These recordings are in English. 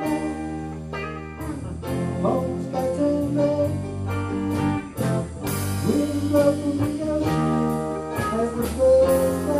We're loving us as the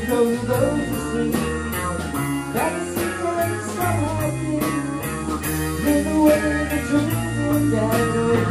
because those who Never were the dreams one day.